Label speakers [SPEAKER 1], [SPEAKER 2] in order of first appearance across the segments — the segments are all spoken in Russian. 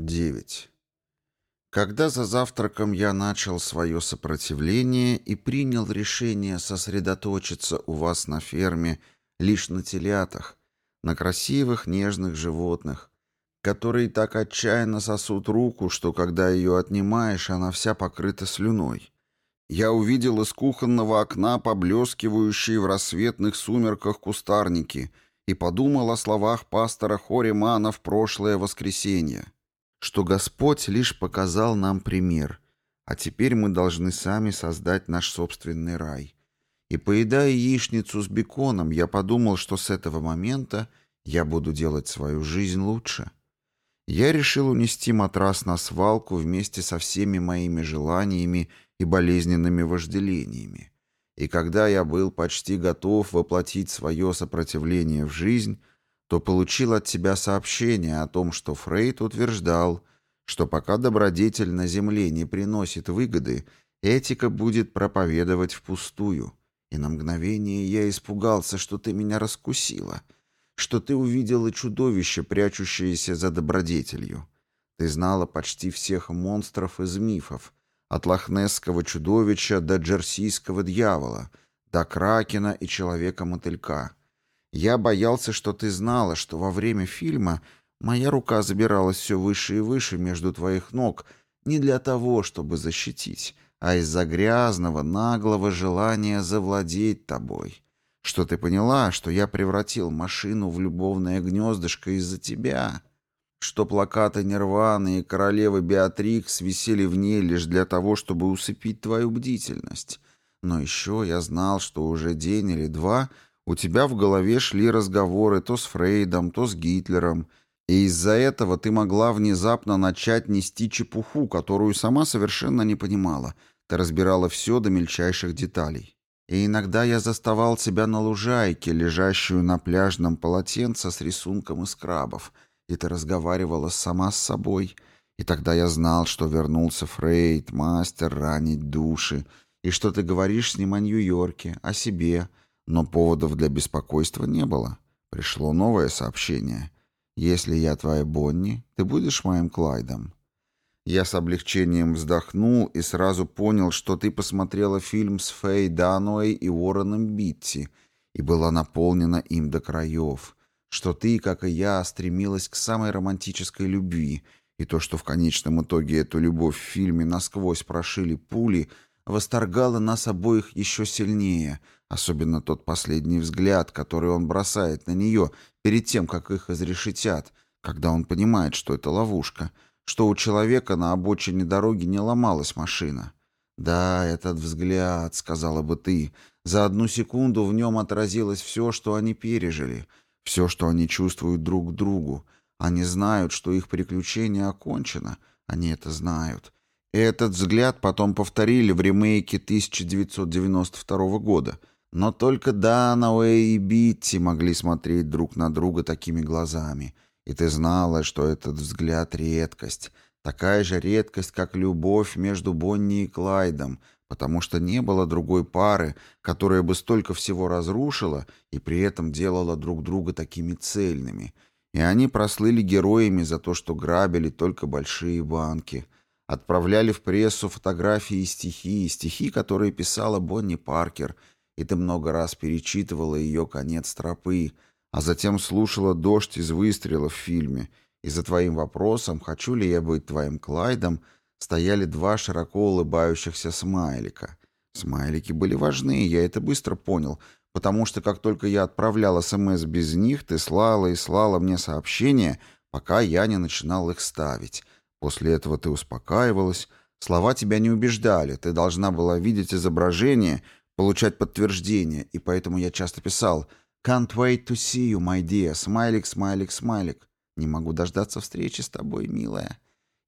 [SPEAKER 1] 9. Когда за завтраком я начал свое сопротивление и принял решение сосредоточиться у вас на ферме лишь на телятах, на красивых нежных животных, которые так отчаянно сосут руку, что когда ее отнимаешь, она вся покрыта слюной. Я увидел из кухонного окна поблескивающие в рассветных сумерках кустарники и подумал о словах пастора Хоримана в прошлое воскресенье что Господь лишь показал нам пример, а теперь мы должны сами создать наш собственный рай. И поедая яичницу с беконом, я подумал, что с этого момента я буду делать свою жизнь лучше. Я решил унести матрас на свалку вместе со всеми моими желаниями и болезненными вожделениями. И когда я был почти готов воплотить свое сопротивление в жизнь, то получил от тебя сообщение о том, что Фрейд утверждал, что пока добродетель на земле не приносит выгоды, этика будет проповедовать впустую. И на мгновение я испугался, что ты меня раскусила, что ты увидела чудовище, прячущееся за добродетелью. Ты знала почти всех монстров из мифов, от лохнесского чудовища до джерсийского дьявола, до кракена и человека-мотылька — я боялся, что ты знала, что во время фильма моя рука забиралась все выше и выше между твоих ног не для того, чтобы защитить, а из-за грязного, наглого желания завладеть тобой. Что ты поняла, что я превратил машину в любовное гнездышко из-за тебя, что плакаты Нирваны и королевы Беатрикс висели в ней лишь для того, чтобы усыпить твою бдительность. Но еще я знал, что уже день или два — у тебя в голове шли разговоры то с Фрейдом, то с Гитлером, и из-за этого ты могла внезапно начать нести чепуху, которую сама совершенно не понимала. Ты разбирала все до мельчайших деталей. И иногда я заставал тебя на лужайке, лежащую на пляжном полотенце с рисунком из крабов, и ты разговаривала сама с собой. И тогда я знал, что вернулся Фрейд, мастер ранить души, и что ты говоришь с ним о Нью-Йорке, о себе — но поводов для беспокойства не было. Пришло новое сообщение. «Если я твоя Бонни, ты будешь моим Клайдом». Я с облегчением вздохнул и сразу понял, что ты посмотрела фильм с Фэй Дануэй и Уорреном Битти и была наполнена им до краев, что ты, как и я, стремилась к самой романтической любви, и то, что в конечном итоге эту любовь в фильме насквозь прошили пули, восторгало нас обоих еще сильнее — Особенно тот последний взгляд, который он бросает на нее перед тем, как их изрешетят, когда он понимает, что это ловушка, что у человека на обочине дороги не ломалась машина. «Да, этот взгляд», — сказала бы ты, — «за одну секунду в нем отразилось все, что они пережили, все, что они чувствуют друг к другу. Они знают, что их приключение окончено, они это знают». Этот взгляд потом повторили в ремейке 1992 года — но только Данауэй и Битти могли смотреть друг на друга такими глазами. И ты знала, что этот взгляд — редкость. Такая же редкость, как любовь между Бонни и Клайдом, потому что не было другой пары, которая бы столько всего разрушила и при этом делала друг друга такими цельными. И они прослыли героями за то, что грабили только большие банки. Отправляли в прессу фотографии и стихи, стихи, которые писала Бонни Паркер — и ты много раз перечитывала ее конец тропы, а затем слушала дождь из выстрелов в фильме, и за твоим вопросом, хочу ли я быть твоим Клайдом, стояли два широко улыбающихся смайлика. Смайлики были важны, я это быстро понял, потому что как только я отправлял СМС без них, ты слала и слала мне сообщения, пока я не начинал их ставить. После этого ты успокаивалась, слова тебя не убеждали, ты должна была видеть изображение, получать подтверждение, и поэтому я часто писал «Can't wait to see you, my dear, смайлик, смайлик, смайлик». «Не могу дождаться встречи с тобой, милая».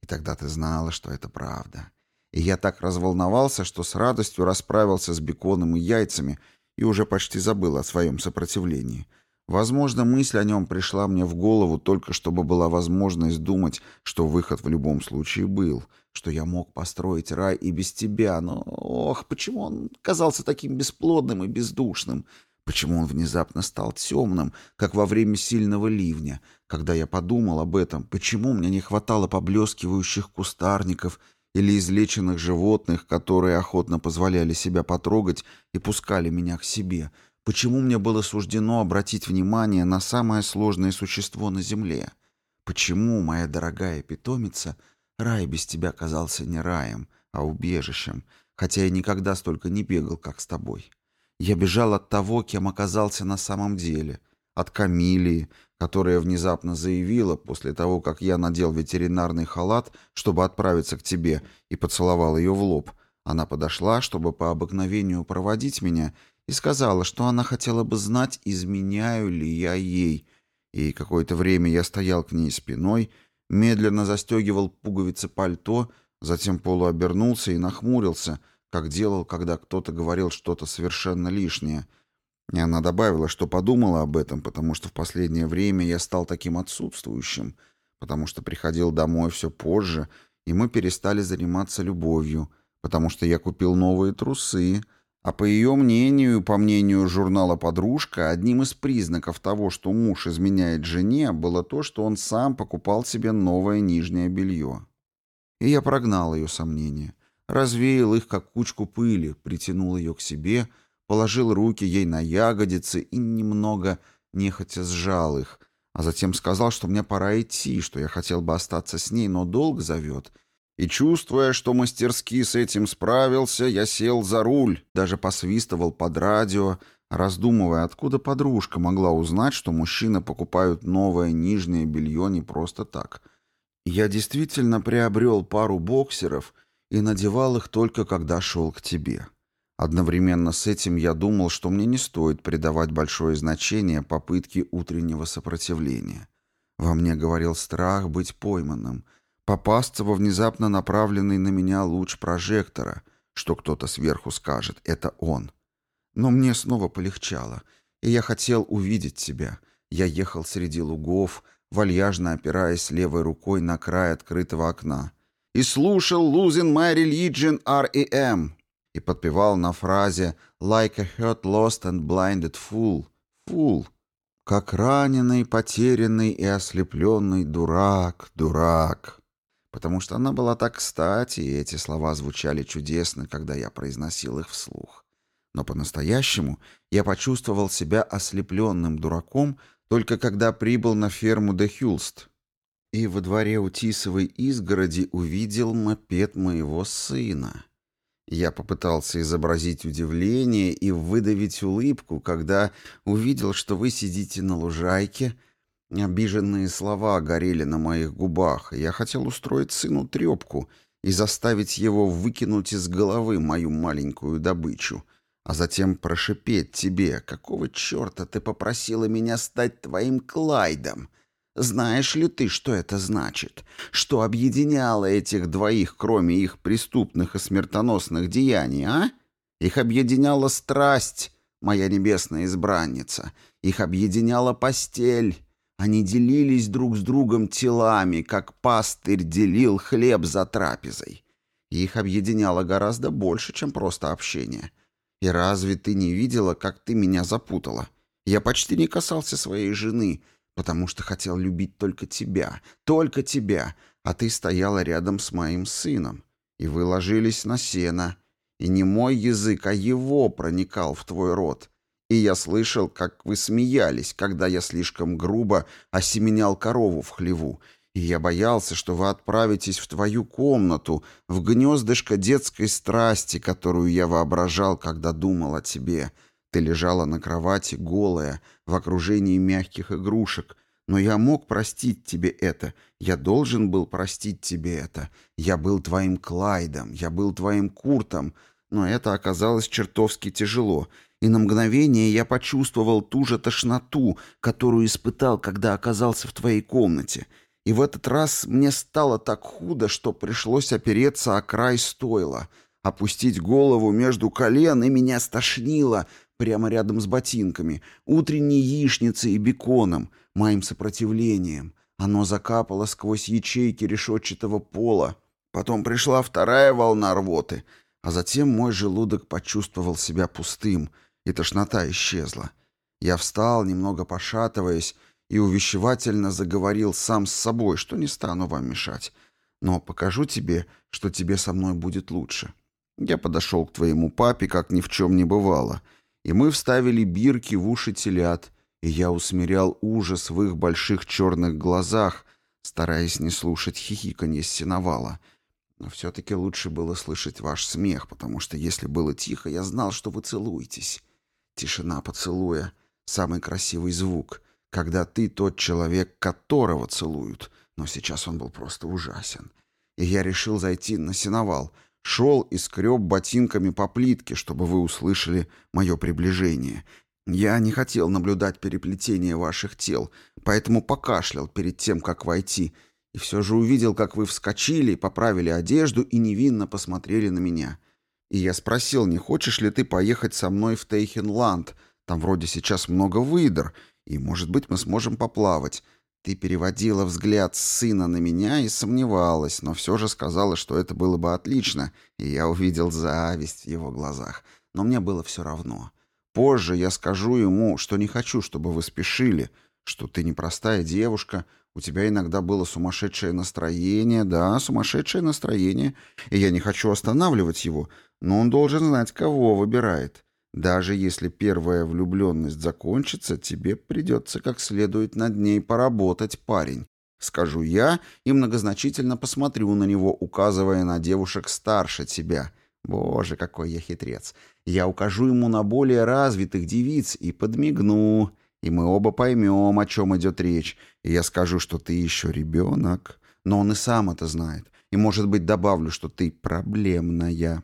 [SPEAKER 1] И тогда ты знала, что это правда. И я так разволновался, что с радостью расправился с беконом и яйцами и уже почти забыл о своем сопротивлении. Возможно, мысль о нем пришла мне в голову только чтобы была возможность думать, что выход в любом случае был — что я мог построить рай и без тебя, но, ох, почему он казался таким бесплодным и бездушным? Почему он внезапно стал темным, как во время сильного ливня? Когда я подумал об этом, почему мне не хватало поблескивающих кустарников или излеченных животных, которые охотно позволяли себя потрогать и пускали меня к себе? Почему мне было суждено обратить внимание на самое сложное существо на земле? Почему, моя дорогая питомица, рай без тебя казался не раем, а убежищем, хотя я никогда столько не бегал, как с тобой? Я бежал от того, кем оказался на самом деле, от Камилии, которая внезапно заявила, после того, как я надел ветеринарный халат, чтобы отправиться к тебе, и поцеловал ее в лоб. Она подошла, чтобы по обыкновению проводить меня, и сказала, что она хотела бы знать, изменяю ли я ей. И какое-то время я стоял к ней спиной, медленно застегивал пуговицы пальто, затем полуобернулся и нахмурился — как делал, когда кто-то говорил что-то совершенно лишнее. И она добавила, что подумала об этом, потому что в последнее время я стал таким отсутствующим, потому что приходил домой все позже, и мы перестали заниматься любовью, потому что я купил новые трусы, а по ее мнению по мнению журнала «Подружка», одним из признаков того, что муж изменяет жене, было то, что он сам покупал себе новое нижнее белье. И я прогнал ее сомнения развеял их, как кучку пыли, притянул ее к себе, положил руки ей на ягодицы и немного нехотя сжал их, а затем сказал, что мне пора идти, что я хотел бы остаться с ней, но долг зовет. И, чувствуя, что мастерски с этим справился, я сел за руль, даже посвистывал под радио, раздумывая, откуда подружка могла узнать, что мужчины покупают новое нижнее белье не просто так. Я действительно приобрел пару боксеров — и надевал их только когда шел к тебе. Одновременно с этим я думал, что мне не стоит придавать большое значение попытке утреннего сопротивления. Во мне говорил страх быть пойманным, попасться во внезапно направленный на меня луч прожектора, что кто-то сверху скажет «это он». Но мне снова полегчало, и я хотел увидеть тебя. Я ехал среди лугов, вальяжно опираясь левой рукой на край открытого окна, и слушал «Losing my religion R.E.M. и подпевал на фразе «Like a hurt, lost and blinded fool». «Fool». Как раненый, потерянный и ослепленный дурак, дурак. Потому что она была так кстати, и эти слова звучали чудесно, когда я произносил их вслух. Но по-настоящему я почувствовал себя ослепленным дураком только когда прибыл на ферму де Хюлст, и во дворе у тисовой изгороди увидел мопед моего сына. Я попытался изобразить удивление и выдавить улыбку, когда увидел, что вы сидите на лужайке. Обиженные слова горели на моих губах. Я хотел устроить сыну трепку и заставить его выкинуть из головы мою маленькую добычу, а затем прошипеть тебе, какого черта ты попросила меня стать твоим Клайдом — знаешь ли ты, что это значит? Что объединяло этих двоих, кроме их преступных и смертоносных деяний, а? Их объединяла страсть, моя небесная избранница. Их объединяла постель. Они делились друг с другом телами, как пастырь делил хлеб за трапезой. их объединяло гораздо больше, чем просто общение. И разве ты не видела, как ты меня запутала? Я почти не касался своей жены — потому что хотел любить только тебя, только тебя, а ты стояла рядом с моим сыном, и вы ложились на сено, и не мой язык, а его проникал в твой рот, и я слышал, как вы смеялись, когда я слишком грубо осеменял корову в хлеву, и я боялся, что вы отправитесь в твою комнату, в гнездышко детской страсти, которую я воображал, когда думал о тебе, — ты лежала на кровати, голая, в окружении мягких игрушек. Но я мог простить тебе это. Я должен был простить тебе это. Я был твоим Клайдом, я был твоим Куртом. Но это оказалось чертовски тяжело. И на мгновение я почувствовал ту же тошноту, которую испытал, когда оказался в твоей комнате. И в этот раз мне стало так худо, что пришлось опереться о край стойла, опустить голову между колен, и меня стошнило — прямо рядом с ботинками, утренней яичницей и беконом, моим сопротивлением. Оно закапало сквозь ячейки решетчатого пола. Потом пришла вторая волна рвоты, а затем мой желудок почувствовал себя пустым, и тошнота исчезла. Я встал, немного пошатываясь, и увещевательно заговорил сам с собой, что не стану вам мешать. Но покажу тебе, что тебе со мной будет лучше. Я подошел к твоему папе, как ни в чем не бывало, и мы вставили бирки в уши телят, и я усмирял ужас в их больших черных глазах, стараясь не слушать хихиканье с сеновала. Но все-таки лучше было слышать ваш смех, потому что если было тихо, я знал, что вы целуетесь. Тишина поцелуя — самый красивый звук, когда ты тот человек, которого целуют. Но сейчас он был просто ужасен. И я решил зайти на сеновал. Шел и скреб ботинками по плитке, чтобы вы услышали мое приближение. Я не хотел наблюдать переплетение ваших тел, поэтому покашлял перед тем, как войти, и все же увидел, как вы вскочили, поправили одежду и невинно посмотрели на меня. И я спросил, не хочешь ли ты поехать со мной в Тейхенланд, там вроде сейчас много выдр, и, может быть, мы сможем поплавать. Ты переводила взгляд сына на меня и сомневалась, но все же сказала, что это было бы отлично, и я увидел зависть в его глазах. Но мне было все равно. Позже я скажу ему, что не хочу, чтобы вы спешили, что ты непростая девушка, у тебя иногда было сумасшедшее настроение, да, сумасшедшее настроение, и я не хочу останавливать его, но он должен знать, кого выбирает. Даже если первая влюбленность закончится, тебе придется как следует над ней поработать, парень. Скажу я и многозначительно посмотрю на него, указывая на девушек старше тебя — Боже, какой я хитрец. Я укажу ему на более развитых девиц и подмигну, и мы оба поймем, о чем идет речь. И я скажу, что ты еще ребенок, но он и сам это знает. И, может быть, добавлю, что ты проблемная.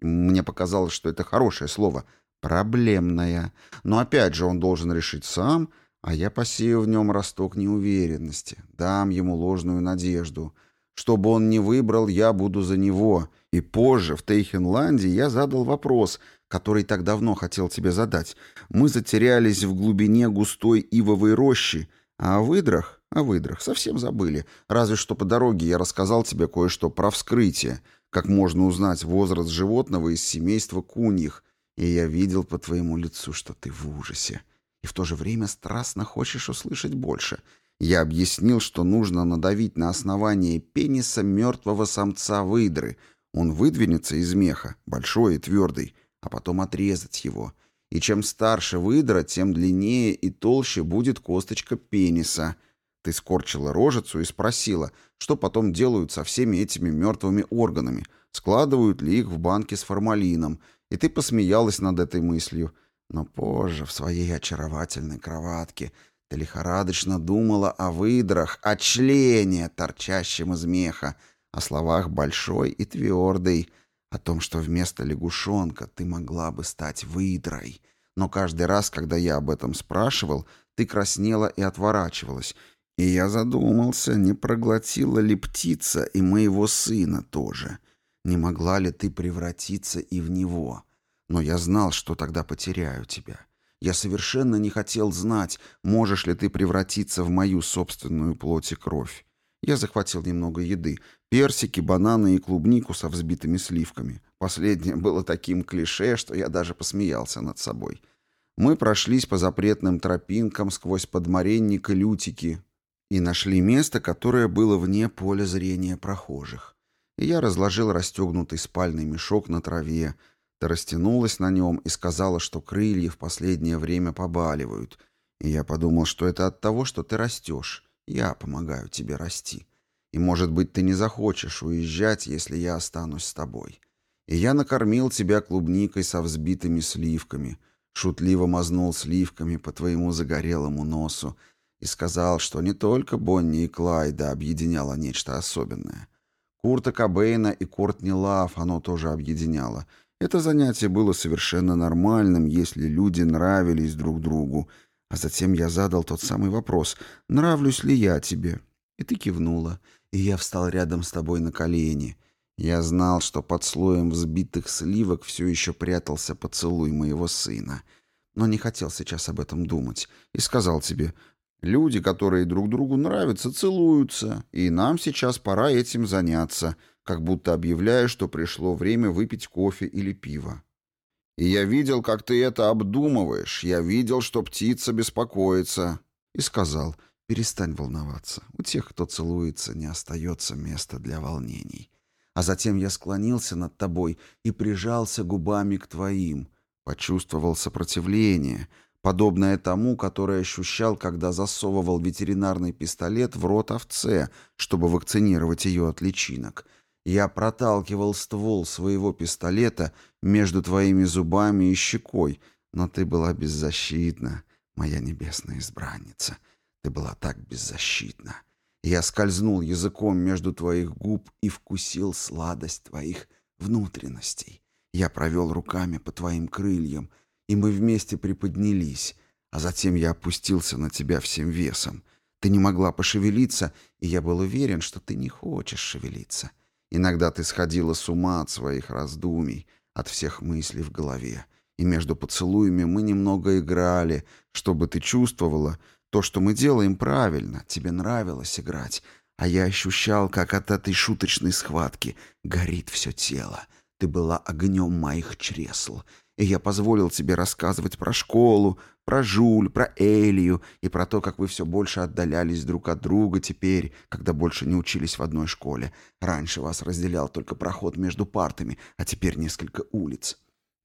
[SPEAKER 1] Мне показалось, что это хорошее слово. Проблемная. Но опять же, он должен решить сам, а я посею в нем росток неуверенности, дам ему ложную надежду. Что бы он ни выбрал, я буду за него — и позже, в Тейхенланде, я задал вопрос, который так давно хотел тебе задать. Мы затерялись в глубине густой ивовой рощи, а о выдрах, о выдрах совсем забыли. Разве что по дороге я рассказал тебе кое-что про вскрытие, как можно узнать возраст животного из семейства куньих, и я видел по твоему лицу, что ты в ужасе. И в то же время страстно хочешь услышать больше. Я объяснил, что нужно надавить на основание пениса мертвого самца выдры — он выдвинется из меха, большой и твердый, а потом отрезать его. И чем старше выдра, тем длиннее и толще будет косточка пениса. Ты скорчила рожицу и спросила, что потом делают со всеми этими мертвыми органами, складывают ли их в банки с формалином, и ты посмеялась над этой мыслью. Но позже, в своей очаровательной кроватке, ты лихорадочно думала о выдрах, о члене, торчащем из меха, о словах «большой» и «твердый», о том, что вместо лягушонка ты могла бы стать выдрой. Но каждый раз, когда я об этом спрашивал, ты краснела и отворачивалась, и я задумался, не проглотила ли птица и моего сына тоже. Не могла ли ты превратиться и в него? Но я знал, что тогда потеряю тебя. Я совершенно не хотел знать, можешь ли ты превратиться в мою собственную плоть и кровь. Я захватил немного еды. Персики, бананы и клубнику со взбитыми сливками. Последнее было таким клише, что я даже посмеялся над собой. Мы прошлись по запретным тропинкам сквозь подмаренник и лютики и нашли место, которое было вне поля зрения прохожих. И я разложил расстегнутый спальный мешок на траве. Ты растянулась на нем и сказала, что крылья в последнее время побаливают. И я подумал, что это от того, что ты растешь. Я помогаю тебе расти. И, может быть, ты не захочешь уезжать, если я останусь с тобой. И я накормил тебя клубникой со взбитыми сливками, шутливо мазнул сливками по твоему загорелому носу и сказал, что не только Бонни и Клайда объединяло нечто особенное. Курта Кобейна и Кортни Лав оно тоже объединяло. Это занятие было совершенно нормальным, если люди нравились друг другу, а затем я задал тот самый вопрос «Нравлюсь ли я тебе?» И ты кивнула, и я встал рядом с тобой на колени. Я знал, что под слоем взбитых сливок все еще прятался поцелуй моего сына. Но не хотел сейчас об этом думать. И сказал тебе «Люди, которые друг другу нравятся, целуются, и нам сейчас пора этим заняться», как будто объявляя, что пришло время выпить кофе или пиво. И я видел, как ты это обдумываешь. Я видел, что птица беспокоится. И сказал, перестань волноваться. У тех, кто целуется, не остается места для волнений. А затем я склонился над тобой и прижался губами к твоим. Почувствовал сопротивление, подобное тому, которое ощущал, когда засовывал ветеринарный пистолет в рот овце, чтобы вакцинировать ее от личинок. Я проталкивал ствол своего пистолета между твоими зубами и щекой, но ты была беззащитна, моя небесная избранница. Ты была так беззащитна. Я скользнул языком между твоих губ и вкусил сладость твоих внутренностей. Я провел руками по твоим крыльям, и мы вместе приподнялись, а затем я опустился на тебя всем весом. Ты не могла пошевелиться, и я был уверен, что ты не хочешь шевелиться. Иногда ты сходила с ума от своих раздумий, от всех мыслей в голове. И между поцелуями мы немного играли, чтобы ты чувствовала, то, что мы делаем, правильно, тебе нравилось играть. А я ощущал, как от этой шуточной схватки горит все тело. Ты была огнем моих чресл и я позволил тебе рассказывать про школу, про Жуль, про Элию и про то, как вы все больше отдалялись друг от друга теперь, когда больше не учились в одной школе. Раньше вас разделял только проход между партами, а теперь несколько улиц.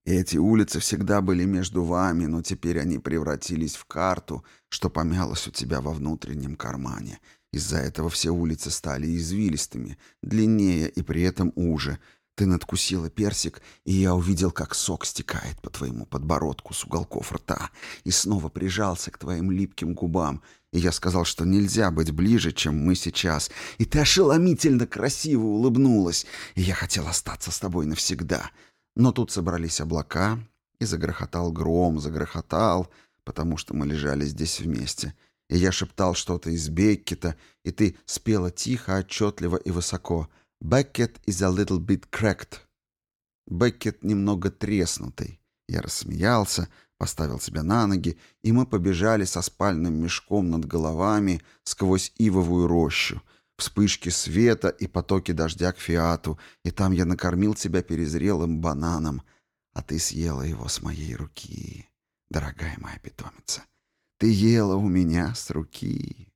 [SPEAKER 1] Эти улицы всегда были между вами, но теперь они превратились в карту, что помялось у тебя во внутреннем кармане. Из-за этого все улицы стали извилистыми, длиннее и при этом уже — ты надкусила персик, и я увидел, как сок стекает по твоему подбородку с уголков рта, и снова прижался к твоим липким губам. И я сказал, что нельзя быть ближе, чем мы сейчас. И ты ошеломительно красиво улыбнулась, и я хотел остаться с тобой навсегда. Но тут собрались облака, и загрохотал гром, загрохотал, потому что мы лежали здесь вместе. И я шептал что-то из Беккета, и ты спела тихо, отчетливо и высоко — Беккет is a little bit cracked. Беккет немного треснутый. Я рассмеялся, поставил себя на ноги, и мы побежали со спальным мешком над головами сквозь ивовую рощу, вспышки света и потоки дождя к фиату, и там я накормил тебя перезрелым бананом, а ты съела его с моей руки, дорогая моя питомица. Ты ела у меня с руки.